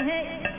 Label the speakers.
Speaker 1: Hey, hey.